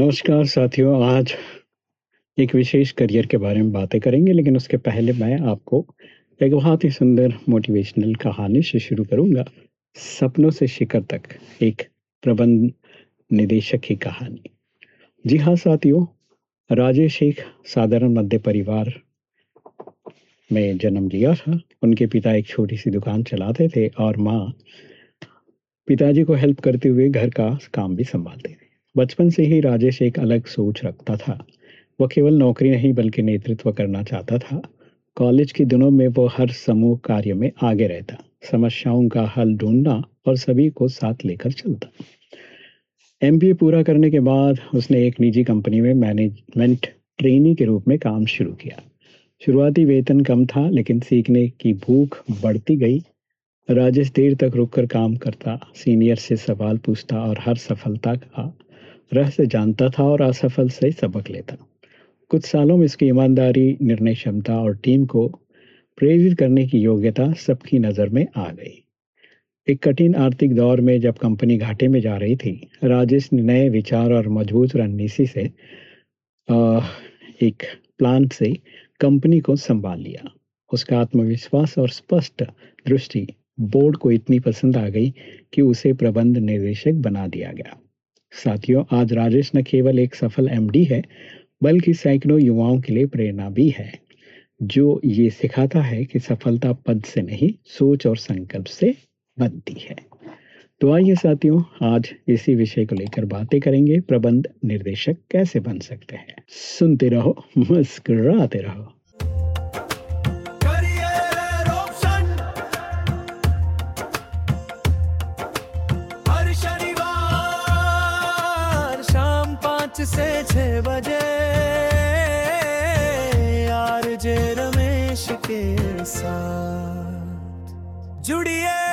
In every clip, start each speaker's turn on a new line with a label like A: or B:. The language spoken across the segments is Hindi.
A: नमस्कार साथियों, आज एक विशेष करियर के बारे में बातें करेंगे, लेकिन उसके पहले मैं आपको एक बहुत ही सुंदर मोटिवेशनल कहानी से शुरू करूँगा, सपनों से शिखर तक, एक प्रबंध निदेशक की कहानी। जी हाँ साथियों, राजेश एक साधारण मध्य परिवार में जन्म लिया था। उनके पिता एक छोटी सी दुकान चलाते थे और माँ पिताजी को हेल्प करते हुए घर का काम भी संभालते थे। बचपन से ही राजेश एक अलग सोच रखता था। वो केवल नौकरी नहीं, बल्कि नेतृत्व करना चाहता था। कॉलेज के दिनों में वो हर समूह कार्य में आगे रहता। समस्याओं का हल ढूंढना और सभी को साथ लेकर चलता। एमबीए पूरा करने के बाद उसने एक निजी कंपनी में मैनेजमेंट ट्रेनी के रूप में काम शुरू किया। शुरुआती वेतन कम था, लेकिन सीखने की भूख बढ़ती गई। राजेश देर तक रुककर काम करता, सीनियर से सवाल पूछता और हर सफलता का रहस्य जानता था और असफल से सबक लेता। कुछ सालों में इसकी ईमानदारी निर्णय क्षमता और टीम को प्रेरित करने की योग्यता सबकी नज़र में आ गई। एक कठिन आर्थिक दौर में जब कंपनी घाटे में जा रही थी राजेश ने नए विचार और मज़बूत रणनीति से आ, एक प्लान से कंपनी को संभाल लिया। उसका आत्मविश्वास और स्पष्ट दृष्टि बोर्ड को इतनी पसंद आ गई कि उसे प्रबंध निदेशक बना दिया गया। साथियों, आज राजेश न केवल एक सफल एमडी है, बल्कि सैकड़ों युवाओं के लिए प्रेरणा भी है, जो ये सिखाता है कि सफलता पद से नहीं, सोच और संकल्प से बनती है। तो आइए साथियों, आज इसी विषय को लेकर बातें करेंगे। प्रबंध निर्देशक कैसे बन सकते हैं? सुनते रहो, मुस्कुराते रहो।
B: से छह बजे आर जे रमेश के साथ। जुड़िए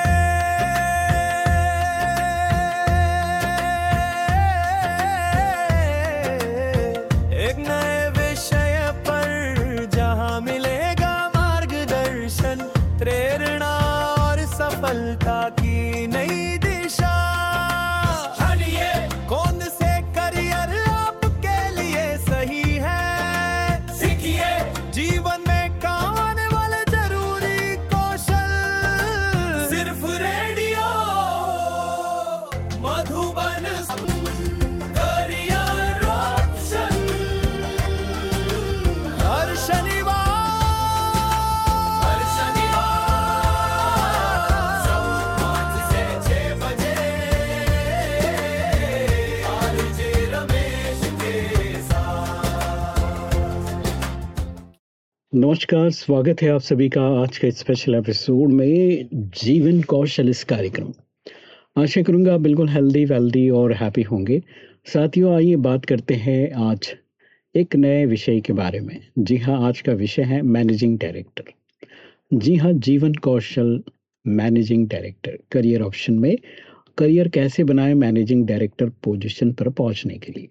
A: नमस्कार, स्वागत है आप सभी का आज के स्पेशल एपिसोड में जीवन कौशल इस कार्यक्रम। आशा करूँगा आप बिल्कुल हेल्दी वेल्दी और हैप्पी होंगे। साथियों, आइए बात करते हैं आज एक नए विषय के बारे में। जी हाँ आज का विषय है मैनेजिंग डायरेक्टर जी हाँ जीवन कौशल मैनेजिंग डायरेक्टर करियर ऑप्शन में करियर कैसे बनाए मैनेजिंग डायरेक्टर पोजिशन पर पहुँचने के लिए।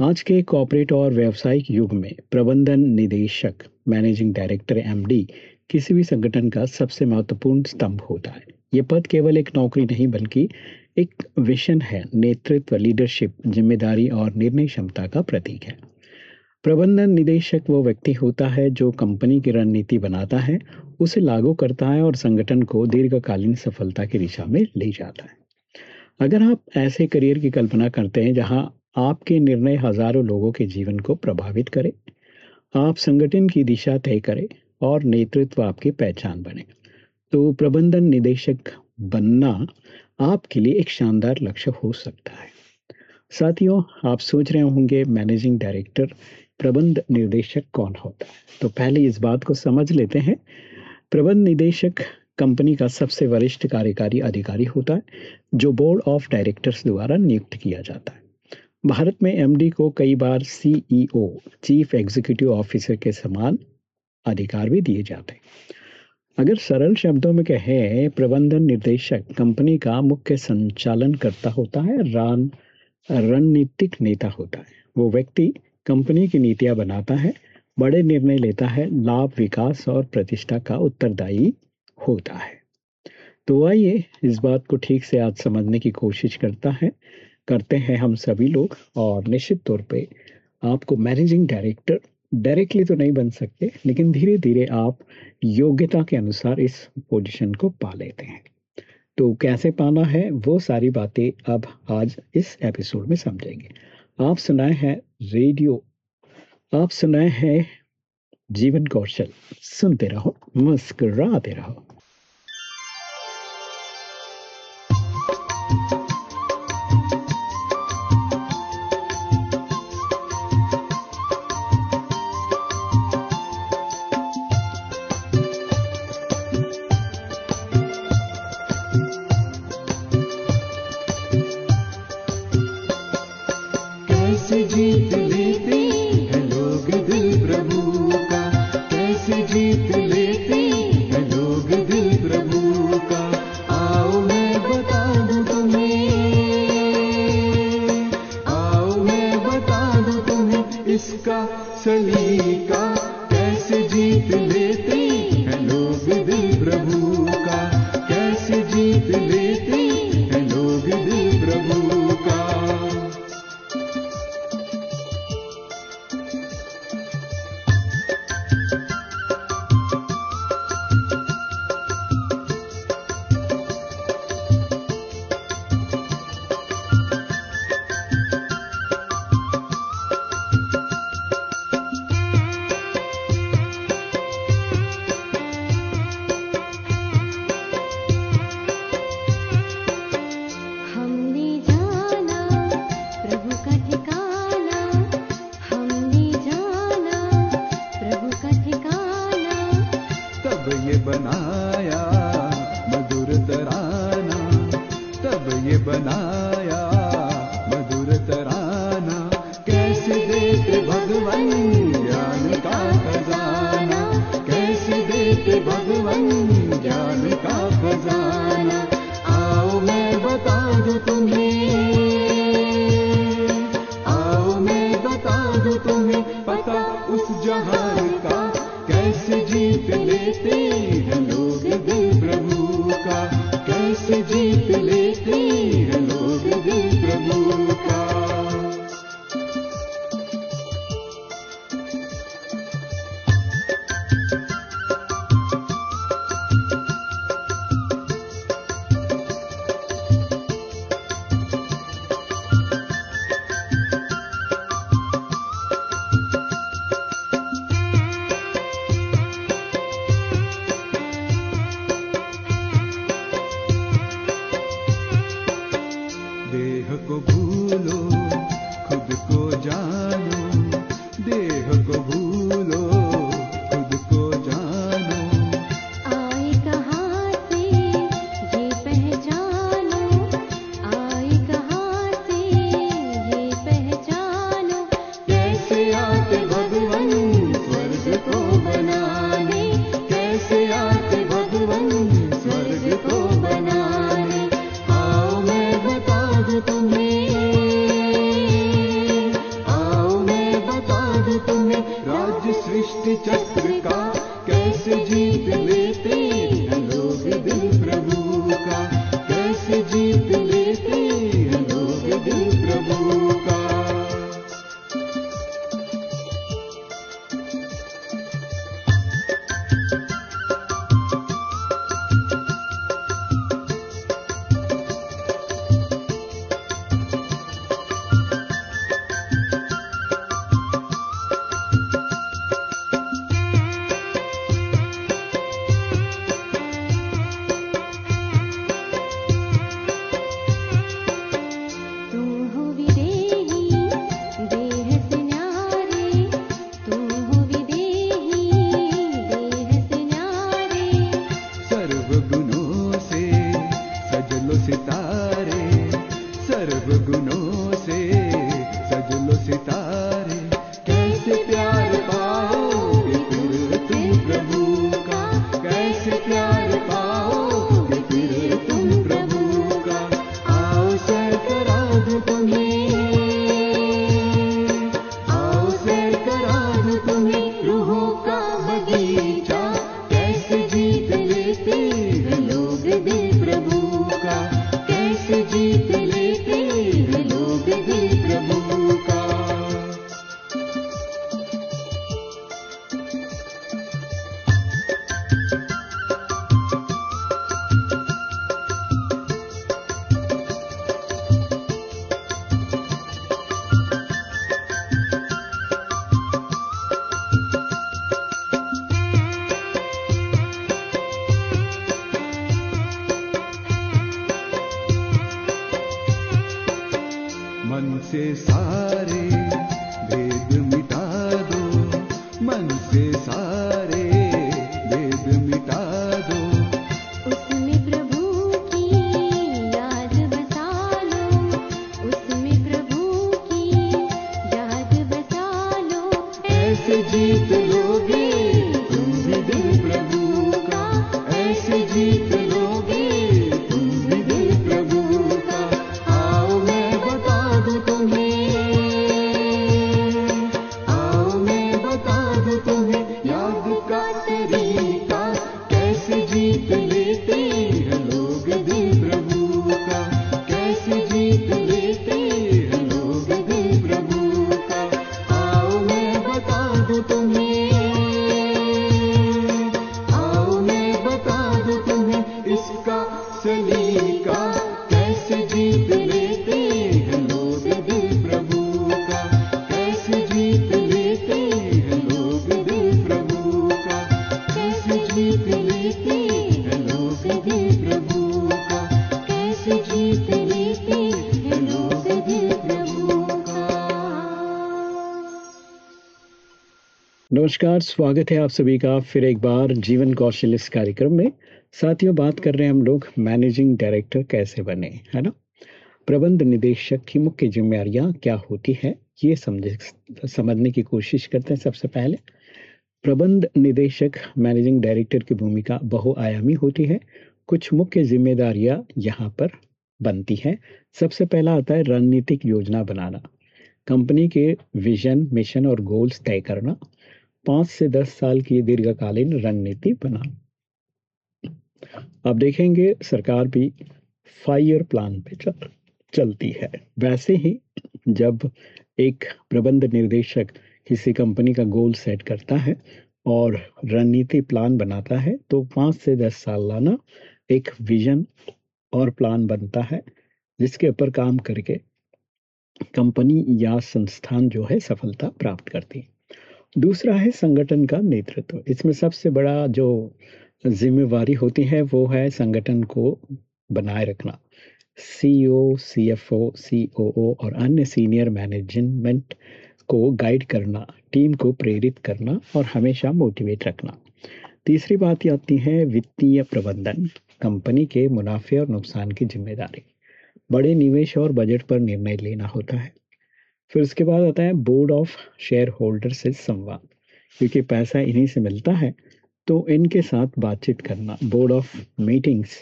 A: आज के कॉपरेट और व्यावसायिक युग में प्रबंधन निदेशक मैनेजिंग डायरेक्टर एमडी किसी भी संगठन का सबसे महत्वपूर्ण स्तंभ होता है। ये पद केवल एक नौकरी नहीं, बल्कि एक विशन है, नेतृत्व लीडरशिप ज़िम्मेदारी और निर्णय क्षमता का प्रतीक है। प्रबंधन निदेशक वो व्यक्ति होता है जो कंपनी की रणनीति बनाता है, उसे लागू करता है और संगठन को दीर्घकालीन सफलता की दिशा में ले जाता है। अगर आप ऐसे करियर की कल्पना करते हैं जहाँ आपके निर्णय हज़ारों लोगों के जीवन को प्रभावित करे, आप संगठन की दिशा तय करें और नेतृत्व आपकी पहचान बने। तो प्रबंधन निदेशक बनना आपके लिए एक शानदार लक्ष्य हो सकता है। साथियों, आप सोच रहे होंगे मैनेजिंग डायरेक्टर, प्रबंध निर्देशक कौन होता है? तो पहले इस बात को समझ लेते हैं। प्रबंध निदेशक कंपनी का सबसे वरिष्ठ कार्यकारी अधिकारी होता है, जो बोर्ड ऑफ़ डायरेक्टर्स द्वारा नियुक्त किया जाता है। भारत में एमडी को कई बार सीईओ चीफ एग्जीक्यूटिव ऑफिसर के समान अधिकार भी दिए जाते हैं। अगर सरल शब्दों में कहें, प्रबंधन निर्देशक कंपनी का मुख्य संचालन करता होता है, रान, रणनीतिक नेता होता है। वो व्यक्ति कंपनी की नीतियाँ बनाता है, बड़े निर्णय लेता है, लाभ, विकास और प्रतिष्ठा का उत्तरदायी होता है। तो आइए इस बात को ठीक से आज समझने की कोशिश करता है
C: करते हैं हम सभी लोग और निश्चित तौर पे आपको मैनेजिंग डायरेक्टर डायरेक्टली तो नहीं बन सकते, लेकिन धीरे धीरे आप योग्यता के अनुसार इस पोजीशन को पा लेते हैं। तो कैसे पाना है, वो सारी बातें अब आज इस एपिसोड में समझेंगे। आप सुनाए हैं रेडियो आप सुनाए हैं जीवन कौशल। सुनते रहो, मुस्कुराते रहो। जीत लेते हैं लोग दिल प्रभु का। कैसे जीत लेते हैं लोग दिल प्रभु
A: नमस्कार, स्वागत है आप सभी का फिर एक बार जीवन कौशल इस कार्यक्रम में। साथियों, बात कर रहे हैं हम लोग मैनेजिंग डायरेक्टर कैसे बने, है ना? प्रबंध निदेशक की मुख्य जिम्मेदारियाँ क्या होती है, ये समझ, समझने की कोशिश करते हैं सबसे पहले। प्रबंध निदेशक, मैनेजिंग डायरेक्टर की भूमिका बहुआयामी होती है। कुछ मुख्य जिम्मेदारियाँ यहाँ पर बनती हैं। सबसे पहला आता है रणनीतिक योजना बनाना। कंपनी के विजन, मिशन और गोल्स तय करना। पाँच से दस साल की दीर्घकालीन रणनीति बनाना अब देखेंगे सरकार भी फाइव ईयर प्लान पे चल, चलती है। वैसे ही जब एक प्रबंध निर्देशक किसी कंपनी का गोल सेट करता है और रणनीति प्लान बनाता है तो पाँच से दस साल लाना एक विजन और प्लान बनता है, जिसके ऊपर काम करके कंपनी या संस्थान जो है सफलता प्राप्त करती है। दूसरा है संगठन का नेतृत्व। इसमें सबसे बड़ा जो जिम्मेवारी होती है, वो है संगठन को बनाए रखना। सीईओ सीएफओ सीओओ और अन्य सीनियर मैनेजमेंट को गाइड करना टीम को प्रेरित करना और हमेशा मोटिवेट रखना। तीसरी बात आती है वित्तीय प्रबंधन कंपनी के मुनाफे और नुकसान की ज़िम्मेदारी। बड़े निवेश और बजट पर निर्णय लेना होता है। फिर उसके बाद आता है बोर्ड ऑफ़ शेयर होल्डर से संवाद। क्योंकि पैसा इन्हीं से मिलता है तो इनके साथ बातचीत करना board of meetings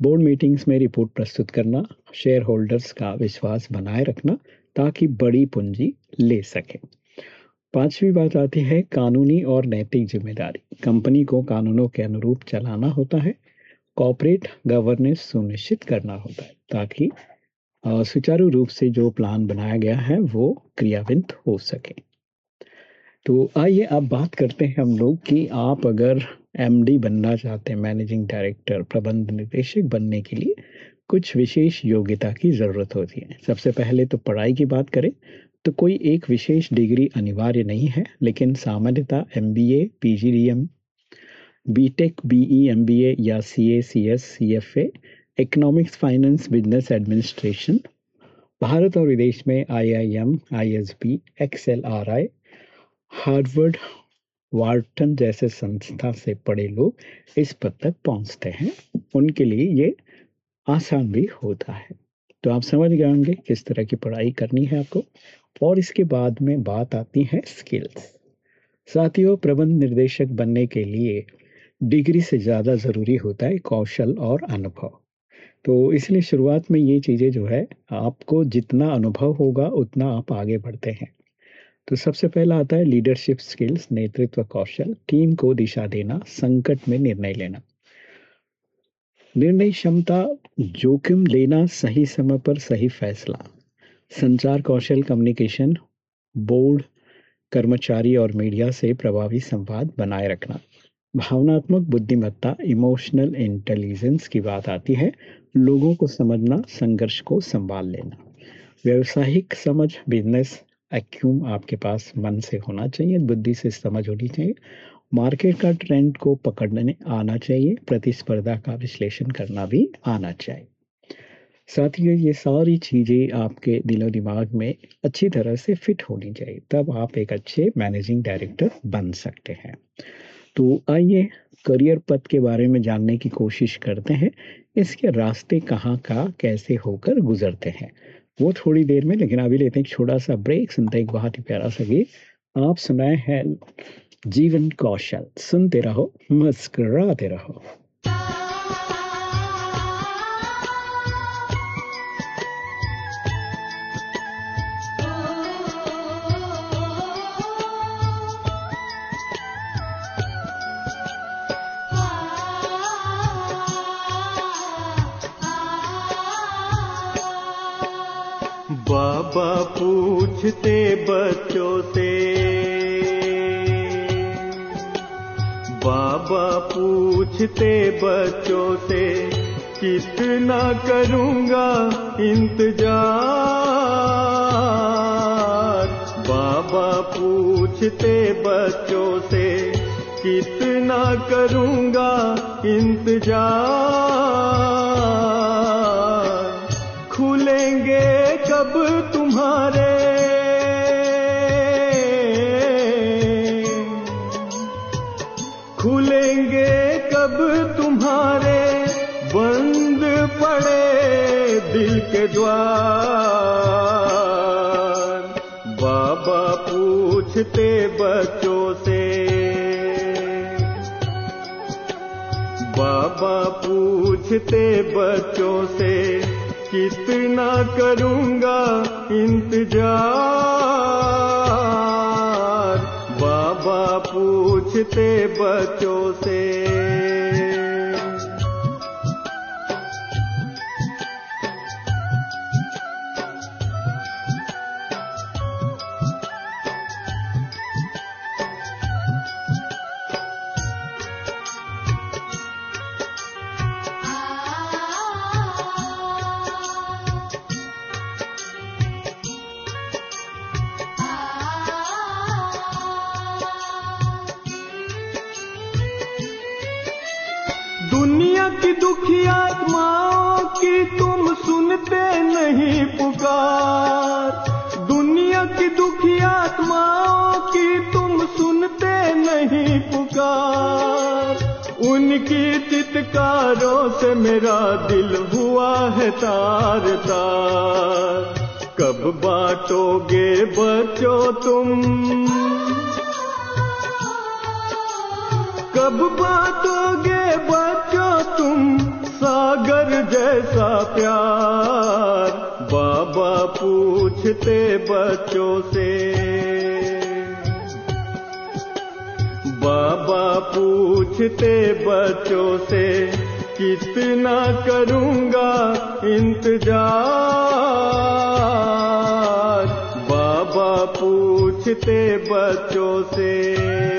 A: board meetings में रिपोर्ट प्रस्तुत करना शेयर होल्डर्स का विश्वास बनाए रखना, ताकि बड़ी पूंजी ले सके। पांचवी बात आती है कानूनी और नैतिक ज़िम्मेदारी। कंपनी को कानूनों के अनुरूप चलाना होता है कॉपरेट गवर्नेंस सुनिश्चित करना होता है, ताकि सुचारू रूप से जो प्लान बनाया गया है, वो क्रियान्वित हो सके। तो आइए अब बात करते हैं हम लोग कि आप अगर एमडी बनना चाहते हैं मैनेजिंग डायरेक्टर प्रबंध निदेशक बनने के लिए कुछ विशेष योग्यता की ज़रूरत होती है। सबसे पहले तो पढ़ाई की बात करें तो कोई एक विशेष डिग्री अनिवार्य नहीं है, लेकिन सामान्यतः M B A P G D M B tech B E M B A या C A C S C F A economics finance business administration Bharat और विदेश में I I M I S B X L R I Harvard Wharton जैसे संस्था से पढ़े लोग इस पद तक पहुँचते हैं। उनके लिए ये आसान भी होता है। तो आप समझ गए होंगे किस तरह की पढ़ाई करनी है आपको। और इसके बाद में बात आती है स्किल्स साथियों, प्रबंध निर्देशक बनने के लिए डिग्री से ज़्यादा ज़रूरी होता है कौशल और अनुभव। तो इसलिए शुरुआत में ये चीज़ें जो है, आपको जितना अनुभव होगा, उतना आप आगे बढ़ते हैं। तो सबसे पहला आता है लीडरशिप स्किल्स नेतृत्व कौशल टीम को दिशा देना, संकट में निर्णय लेना। निर्णय क्षमता, जोखिम लेना, सही समय पर सही फैसला। संचार कौशल कम्युनिकेशन बोर्ड कर्मचारी और मीडिया से प्रभावी संवाद बनाए रखना। भावनात्मक बुद्धिमत्ता इमोशनल इंटेलिजेंस की बात आती है। लोगों को समझना, संघर्ष को संभाल लेना। व्यवसायिक समझ बिज़नेस एक्यूम आपके पास मन से होना चाहिए, बुद्धि से समझ होनी चाहिए। मार्केट का ट्रेंड को पकड़ने आना चाहिए, प्रतिस्पर्धा का विश्लेषण करना भी आना चाहिए। साथियों, ये सारी चीज़ें आपके दिलो दिमाग में अच्छी तरह से फिट होनी चाहिए, तब आप एक अच्छे मैनेजिंग डायरेक्टर बन सकते हैं। तो आइए करियर पथ के बारे में जानने की कोशिश करते हैं। इसके रास्ते कहाँ का, कैसे होकर गुजरते हैं। वो थोड़ी देर में, लेकिन अभी लेते हैं एक छोटा सा ब्रेक। सुनते एक बहुत ही प्यारा सा गीत। आप सुनाए हैं जीवन कौशल। सुनते रहो, मुस्कराते रहो।
C: पूछते बच्चों से। बाबा पूछते बच्चों से, कितना करूँगा इंतज़ार? बाबा पूछते बच्चों से, कितना करूँगा इंतज़ार? खुलेंगे कब तुम्हारे द्वार बाबा पूछते बच्चों से। बाबा पूछते बच्चों से, कितना करूँगा इंतज़ार। बाबा पूछते बच्चों से। नहीं पुकार। दुनिया की दुखी आत्माओं की तुम सुनते नहीं पुकार। उनकी चितकारों से मेरा दिल हुआ है तार तार कब बांटोगे बच्चों तुम? कब बांटोगे बच्चों तुम? सागर जैसा प्यार। पूछते बच्चों से। बाबा पूछते बच्चों से कितना करूँगा इंतज़ार? बाबा पूछते बच्चों से।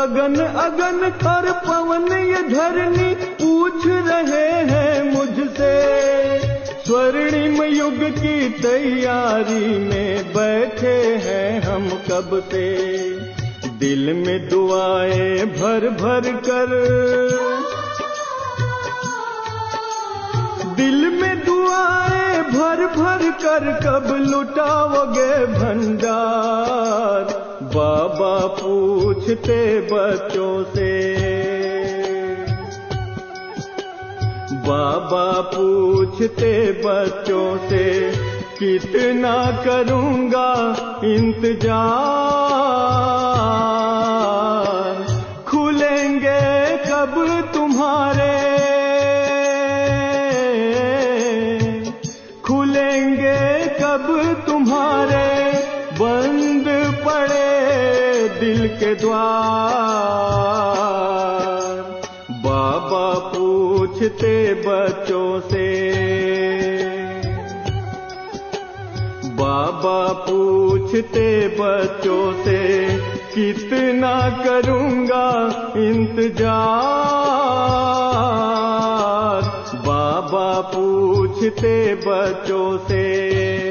C: गगन अगन और पवन, ये धरनी पूछ रहे हैं मुझसे। स्वर्णिम युग की तैयारी में बैठे हैं हम कब से? दिल में दुआएँ भर भर कर। दिल में दुआएँ भर भर कर, कब लुटाओगे भंडार? बाबा पूछते बच्चों से। बाबा पूछते बच्चों से कितना करूँगा इंतज़ार? के द्वार। बाबा पूछते बच्चों से। बाबा पूछते बच्चों से, कितना करूँगा इंतज़ार। बाबा पूछते बच्चों से।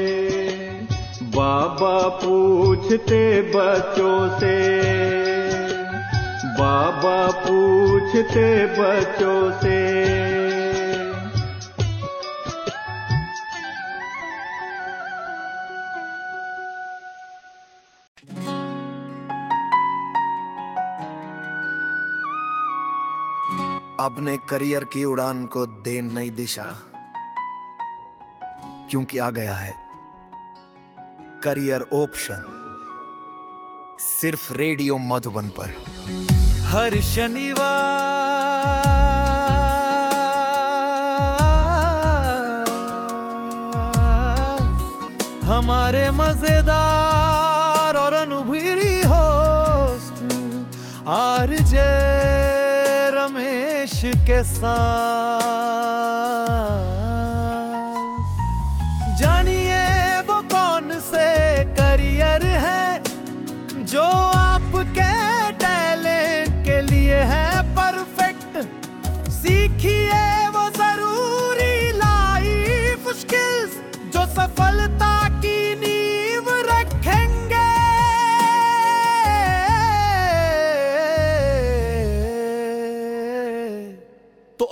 C: बाबा पूछते बच्चों से। बाबा पूछते बच्चों से।
D: अपने करियर की उड़ान को दे नई दिशा, क्योंकि आ गया है। करियर ऑप्शन सिर्फ़ रेडियो मधुबन पर।
B: हर शनिवार हमारे मज़ेदार और अनुभवी होस्ट आरजे रमेश के साथ।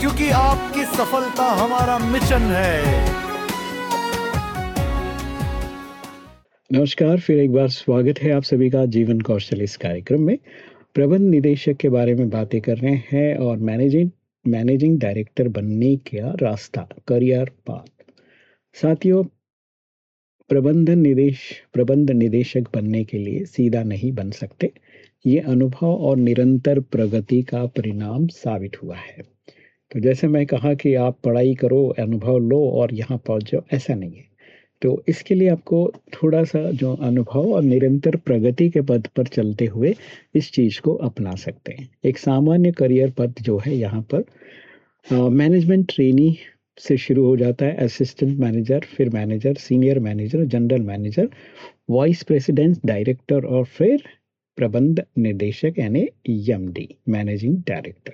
B: क्योंकि आपकी सफलता हमारा मिशन है।
A: नमस्कार, फिर एक बार स्वागत है आप सभी का जीवन कौशल इस कार्यक्रम में। प्रबंध निदेशक के बारे में बातें कर रहे हैं और मैनेजिंग मैनेजिंग डायरेक्टर बनने का रास्ता, करियर पाथ। साथियों प्रबंधन निदेश, प्रबंध निदेशक बनने के लिए सीधा नहीं बन सकते। ये अनुभव और निरंतर प्रगति का परिणाम साबित हुआ है। तो जैसे मैं कहा कि आप पढ़ाई करो, अनुभव लो और यहाँ पहुँच जाओ, ऐसा नहीं है। तो इसके लिए आपको थोड़ा सा जो अनुभव और निरंतर प्रगति के पद पर चलते हुए इस चीज़ को अपना सकते हैं। एक सामान्य करियर पद जो है यहाँ पर मैनेजमेंट ट्रेनी से शुरू हो जाता है, असिस्टेंट मैनेजर, फिर manager, senior manager, general manager, vice president, director और फिर प्रबंध निदेशक यानी एमडी, मैनेजिंग डायरेक्टर।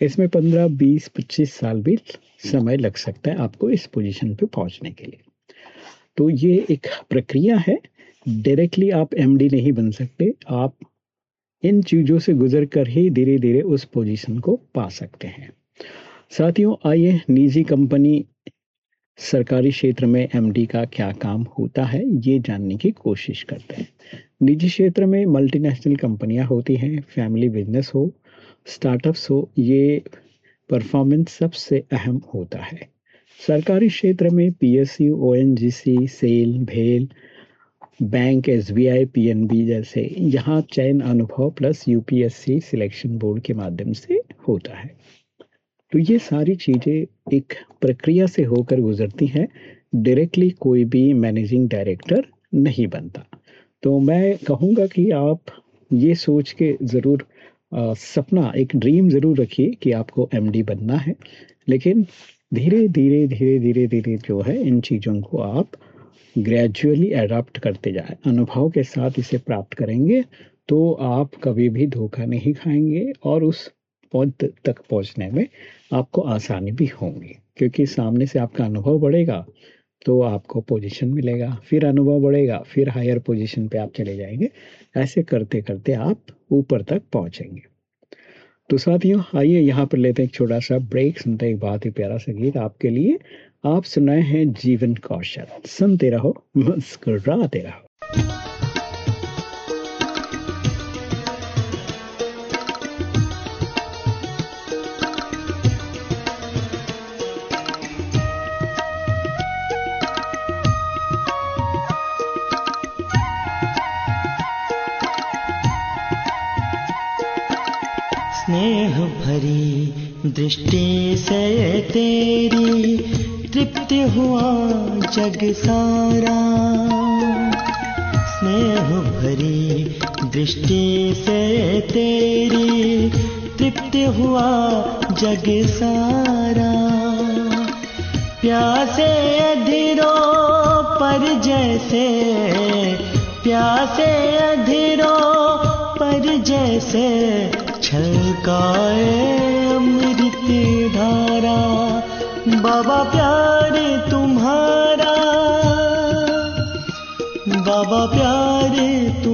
A: इसमें 15, 20, 25 साल भी समय लग सकता है आपको इस पोजीशन पे पहुँचने के लिए। तो ये एक प्रक्रिया है। डायरेक्टली आप एमडी नहीं बन सकते। आप इन चीज़ों से गुजर कर ही धीरे धीरे उस पोजीशन को पा सकते हैं। साथियों आइए निजी कंपनी सरकारी क्षेत्र में एमडी का क्या काम होता है ये जानने की कोशिश करते हैं। निजी क्षेत्र में मल्टीनेशनल कंपनियाँ होती हैं फैमिली बिज़नेस हो स्टार्टअप्स हो ये परफॉर्मेंस सबसे अहम होता है। सरकारी क्षेत्र में पीएसयू ओएनजीसी सेल भेल बैंक एसबीआई पीएनबी जैसे यहाँ चयन अनुभव प्लस यूपीएससी सिलेक्शन बोर्ड के माध्यम से होता है। तो ये सारी चीज़ें एक प्रक्रिया से होकर गुजरती हैं। डायरेक्टली कोई भी मैनेजिंग डायरेक्टर नहीं बनता। तो मैं कहूँगा कि आप ये सोच के ज़रूर सपना, एक ड्रीम ज़रूर रखिए कि आपको एमडी बनना है। लेकिन धीरे धीरे धीरे धीरे धीरे जो है, इन चीज़ों को आप ग्रेजुअली अडॉप्ट करते जाए। अनुभव के साथ इसे प्राप्त करेंगे तो आप कभी भी धोखा नहीं खाएँगे और उस पद तक पहुँचने में आपको आसानी भी होंगी। क्योंकि सामने से आपका अनुभव बढ़ेगा। तो आपको पोजीशन मिलेगा, फिर अनुभव बढ़ेगा, फिर हायर पोजीशन पे आप चले जाएँगे। ऐसे करते करते आप ऊपर तक पहुँचेंगे। तो साथियों, आइए यहाँ पर लेते हैं एक छोटा सा ब्रेक सुनते एक बहुत ही प्यारा सा गीत आपके लिए। आप सुनाए हैं जीवन कौशल। सुनते रहो, मुस्कुराते रहो।
E: भरी दृष्टि से तेरी तृप्त हुआ जग सारा। स्नेह भरी दृष्टि से तेरी तृप्त हुआ जग सारा। प्यासे अधीरों पर जैसे, प्यासे अधीरों पर जैसे छलकाए अमृत धारा बाबा प्यार तुम्हारा बाबा प्यार तुम्हारा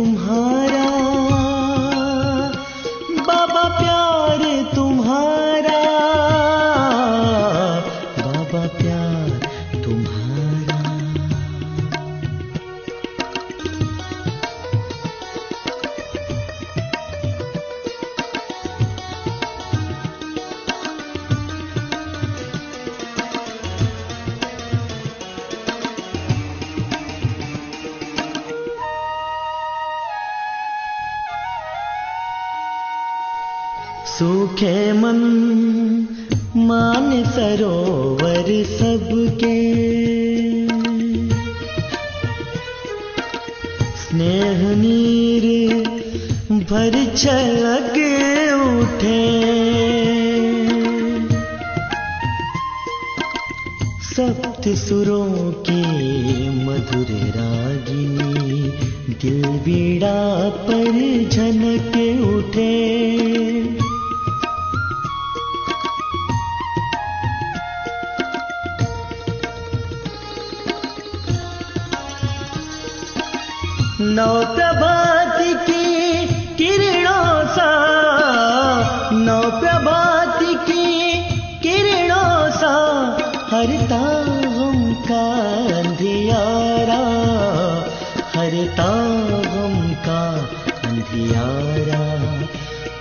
E: प्य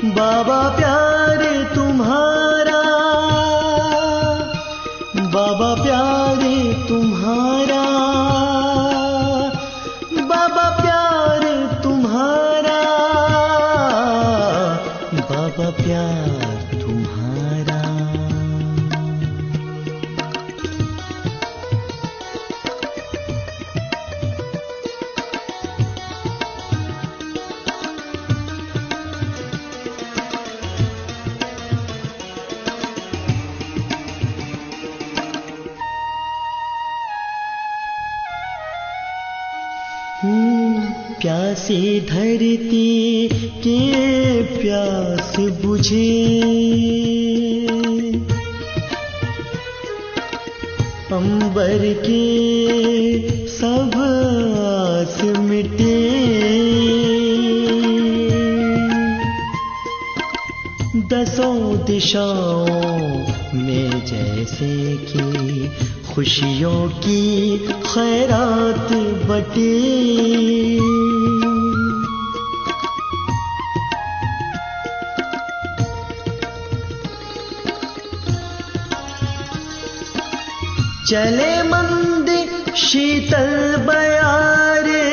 E: बाबा प्ये त प्यास अंबर के सब आस मिटे। दसों दिशाओं में जैसे कि खुशियों की खैरात बटे। चले मंद शीतल बयारे।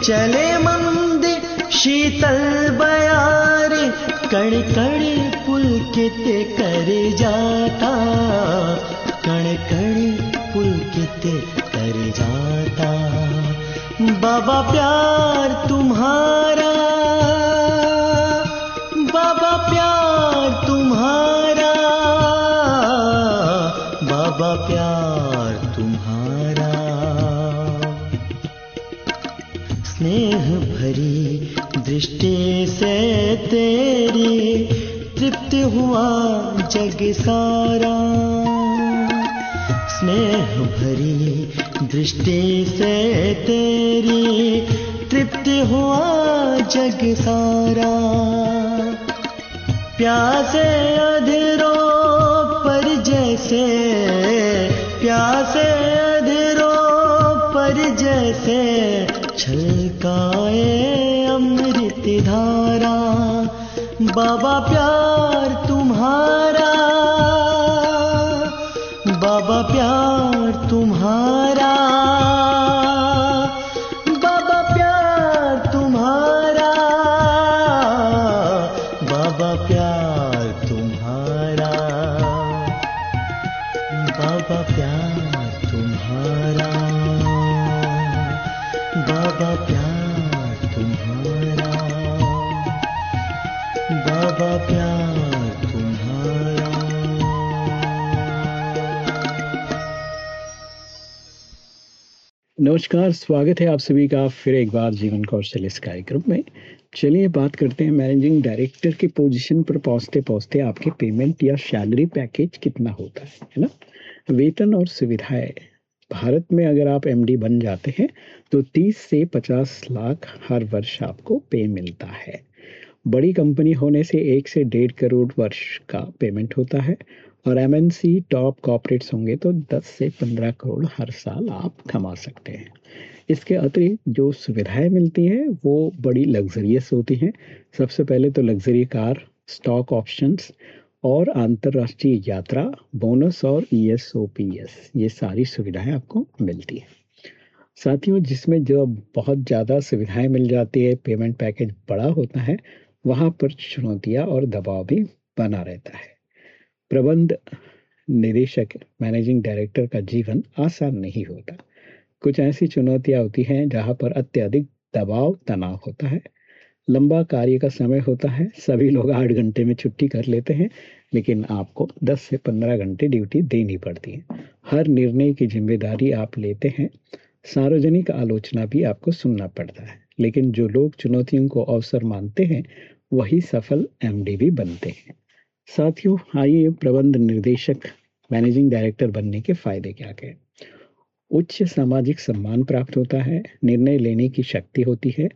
E: चले मंद शीतल बयारे। कण कण पुलकित कर जाता। कण कण पुलकित कर जाता। बाबा प्यार तुम्हारा तेरी, तृप्त हुआ जग सारा। स्नेह भरी दृष्टि से तेरी, तृप्त हुआ जग सारा। प्यासे अधरों पर जैसे, प्यासे अधरों पर जैसे छलकाए अमृत धारा। बाबा प्यार तुम्हारा
A: नमस्कार, स्वागत है आप सभी का फिर एक बार जीवन कौशल इस कार्यक्रम में। चलिए बात करते हैं मैनेजिंग डायरेक्टर की पोजीशन पर पहुँचते पहुँचते आपके पेमेंट या सैलरी पैकेज कितना होता है है ना? वेतन और सुविधाएँ। भारत में अगर आप एमडी बन जाते हैं तो 30 से 50 लाख हर वर्ष आपको पे मिलता है। बड़ी कंपनी होने से एक से डेढ़ करोड़ वर्ष का पेमेंट होता है और एमएनसी टॉप कॉपरेट्स होंगे तो 10 से 15 करोड़ हर साल आप कमा सकते हैं। इसके अतिरिक्त जो सुविधाएँ मिलती हैं, वो बड़ी लग्जरियस होती हैं। सबसे पहले तो लग्जरी कार स्टॉक ऑप्शंस और अंतर्राष्ट्रीय यात्रा बोनस और E S O P S ये सारी सुविधाएँ आपको मिलती हैं। साथियों, जिसमें जो बहुत ज़्यादा सुविधाएँ मिल जाती है पेमेंट पैकेज बड़ा होता है, वहाँ पर चुनौतियाँ और दबाव भी बना रहता है। प्रबंध निदेशक मैनेजिंग डायरेक्टर का जीवन आसान नहीं होता। कुछ ऐसी चुनौतियाँ होती हैं जहाँ पर अत्यधिक दबाव, तनाव होता है। लंबा कार्य का समय होता है, सभी लोग आठ घंटे में छुट्टी कर लेते हैं, लेकिन आपको 10 से 15 घंटे ड्यूटी देनी पड़ती है। हर निर्णय की ज़िम्मेदारी आप लेते हैं। सार्वजनिक आलोचना भी आपको सुनना पड़ता है, लेकिन जो लोग चुनौतियों को अवसर मानते हैं, वही सफल एमडी भी बनते हैं। साथियों, आइए प्रबंध निर्देशक मैनेजिंग डायरेक्टर बनने के फ़ायदे क्या क्या उच्च सामाजिक सम्मान प्राप्त होता है, निर्णय लेने की शक्ति होती है,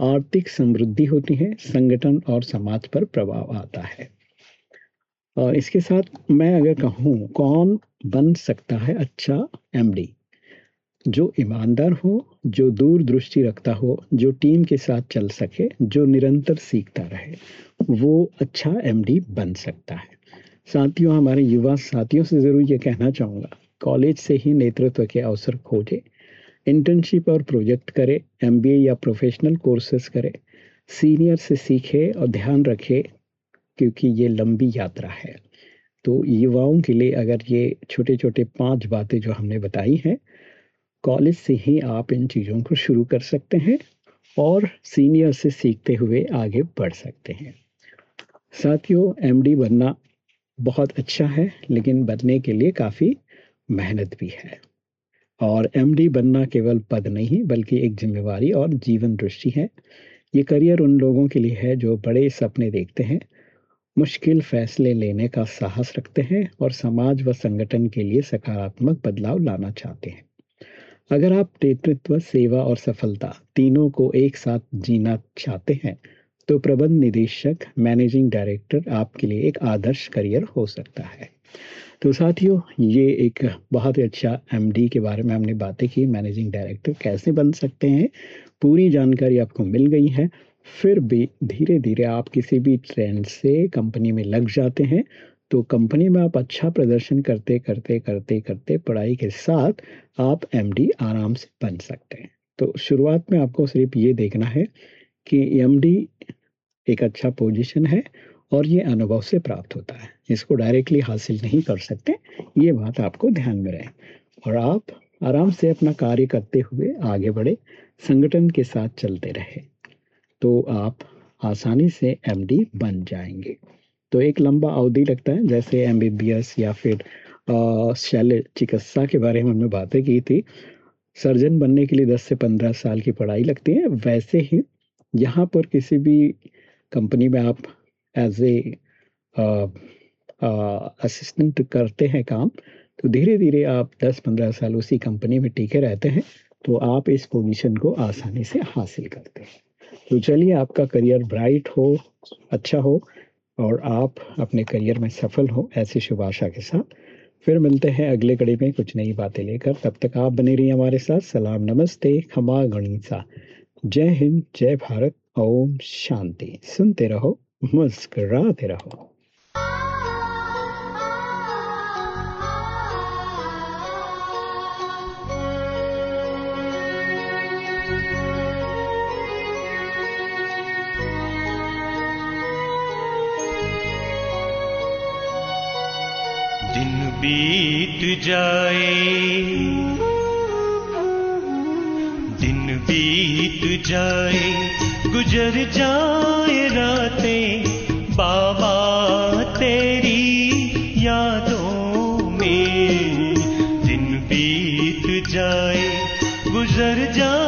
A: आर्थिक समृद्धि होती है, संगठन और समाज पर प्रभाव आता है। और इसके साथ मैं अगर कहूँ, कौन बन सकता है अच्छा एमडी जो ईमानदार हो, जो दूर दृष्टि रखता हो, जो टीम के साथ चल सके, जो निरंतर सीखता रहे, वो अच्छा एमडी बन सकता है। साथियों, हमारे युवा साथियों से ज़रूर ये कहना चाहूँगा, कॉलेज से ही नेतृत्व के अवसर खोजे इंटर्नशिप और प्रोजेक्ट करे एमबीए या प्रोफेशनल कोर्सेज करे सीनियर से सीखे और ध्यान रखे, क्योंकि ये लंबी यात्रा है। तो युवाओं के लिए अगर ये छोटे छोटे पाँच बातें जो हमने बताई हैं कॉलेज से ही आप इन चीज़ों को शुरू कर सकते हैं और सीनियर से सीखते हुए आगे बढ़ सकते हैं। साथियों एमडी बनना बहुत अच्छा है, लेकिन बनने के लिए काफ़ी मेहनत भी है। और एमडी बनना केवल पद नहीं, बल्कि एक जिम्मेवारी और जीवन दृष्टि है। ये करियर उन लोगों के लिए है जो बड़े सपने देखते हैं, मुश्किल फैसले लेने का साहस रखते हैं और समाज व संगठन के लिए सकारात्मक बदलाव लाना चाहते हैं। अगर आप नेतृत्व, सेवा और सफलता तीनों को एक साथ जीना चाहते हैं तो प्रबंध निदेशक, मैनेजिंग डायरेक्टर आपके लिए एक आदर्श करियर हो सकता है। तो साथियों, ये एक बहुत ही अच्छा एमडी के बारे में हमने बातें की, मैनेजिंग डायरेक्टर कैसे बन सकते हैं, पूरी जानकारी आपको मिल गई है। फिर भी धीरे धीरे आप किसी भी ट्रेंड से कंपनी में लग जाते हैं तो कंपनी में आप अच्छा प्रदर्शन करते करते करते करते पढ़ाई के साथ आप एमडी आराम से बन सकते हैं। तो शुरुआत में आपको सिर्फ़ ये देखना है कि एमडी एक अच्छा पोजीशन है और ये अनुभव से प्राप्त होता है। इसको डायरेक्टली हासिल नहीं कर सकते, ये बात आपको ध्यान में रहे। और आप आराम से अपना कार्य करते हुए आगे बढ़े, संगठन के साथ चलते रहे तो आप आसानी से एमडी बन जाएँगे। तो एक लंबा अवधि लगता है, जैसे एमबीबीएस या फिर शैल्य चिकित्सा के बारे में हमने बातें की थी। सर्जन बनने के लिए 10 से 15 साल की पढ़ाई लगती है। वैसे ही यहाँ पर किसी भी कंपनी में आप एज ए असिस्टेंट करते हैं काम तो धीरे धीरे आप 10-15 साल उसी कंपनी में टीके रहते हैं तो आप इस पोजीशन को आसानी से हासिल करते हैं। तो चलिए आपका करियर ब्राइट हो अच्छा हो और आप अपने करियर में सफल हो, ऐसी शुभ आशा के साथ। फिर मिलते हैं अगले कड़ी में कुछ नई बातें लेकर। तब तक आप बने रहिए हमारे साथ। सलाम, नमस्ते, खमा गणिसा। जय हिंद, जय भारत। ओम शांति। सुनते रहो, मुस्कराते रहो।
E: बीत जाए। दिन बीत जाए, गुजर जाए रातें। बाबा, तेरी यादों में दिन बीत जाए, गुजर
F: तो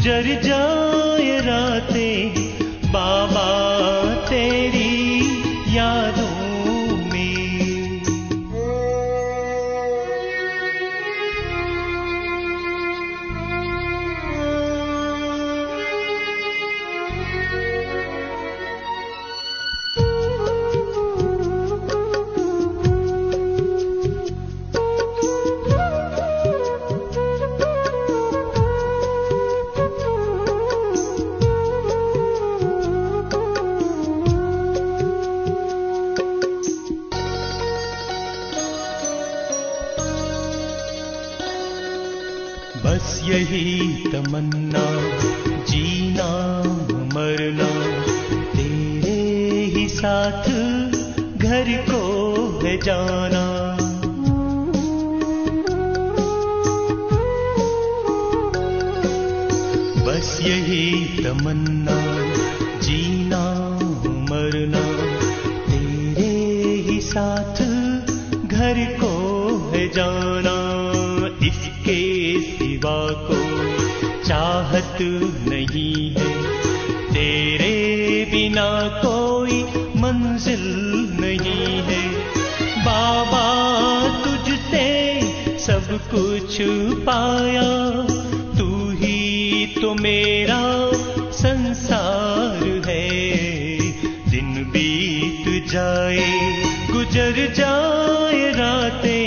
F: गुजर जाए रातें बाबा तेरी यादों जाना। बस यही तमन्ना, जीना मरना। तेरे ही साथ घर को है जाना। इसके सिवा को चाहत नहीं है। तेरे बिना कोई मंजिल नहीं है। कुछ पाया तू ही तो मेरा संसार है। दिन बीत जाए गुजर जाए रातें